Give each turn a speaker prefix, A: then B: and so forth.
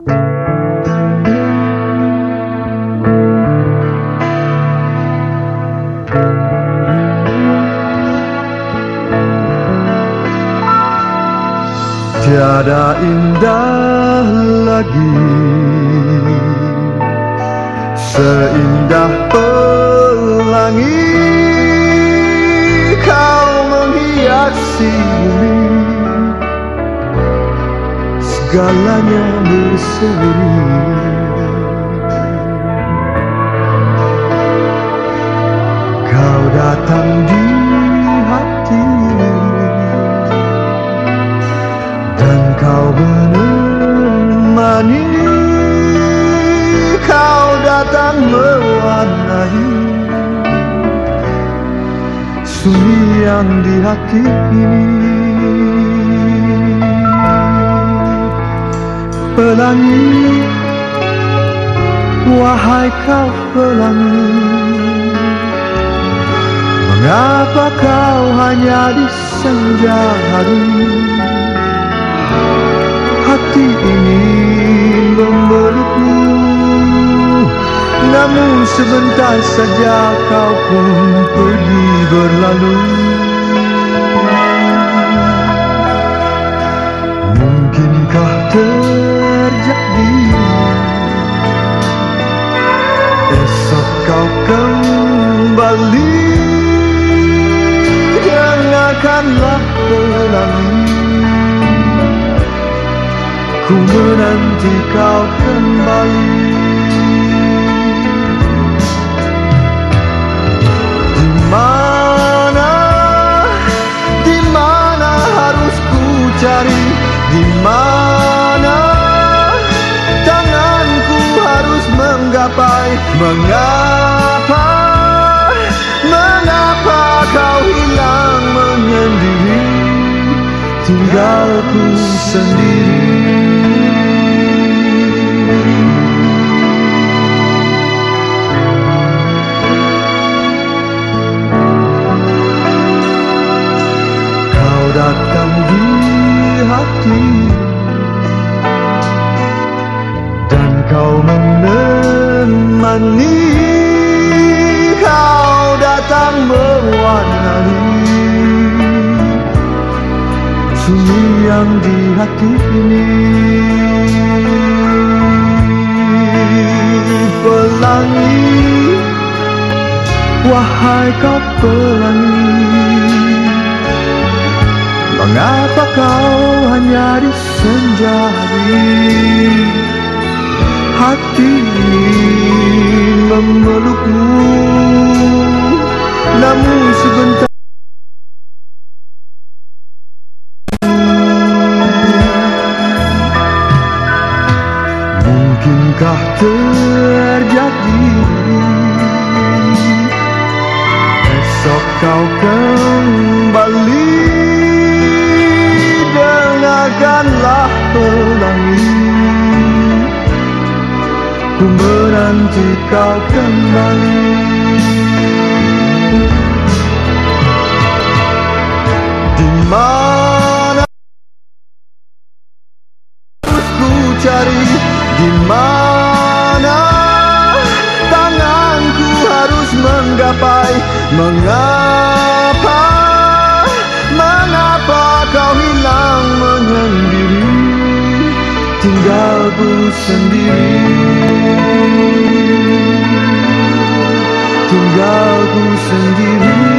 A: Tiada indah lagi. Seindah pelangi Kau menghiasi bumi Segalanya berseri Kau datang di hati Dan kau menemani. Kau datang mewarnai Sunyi yang di hati ini Pelangi. Wahai kau pelangi Mengapa kau hanya di senja hari? Hati ini memelukmu Namun sebentar saja kau pun pergi Dengarkanlah pelangi Ku menanti kau kembali. Di mana, di mana harus ku cari? Di mana tanganku harus menggapai Mengapa, Tinggalku sendiri. Kau datang di hati Dan kau menemani yang di hati ini. Pelangi Wahai kau pelangi Mengapa kau hanya di senja Hati ini Mungkinkah terjadi? Esok kau kembali Dengarkanlah pelangi Ku menanti kau kembali. Di mana ku cari? Di mana tercapai Mengapa, mengapa kau hilang menyendiri? Tinggal sendiri. Tinggal sendiri.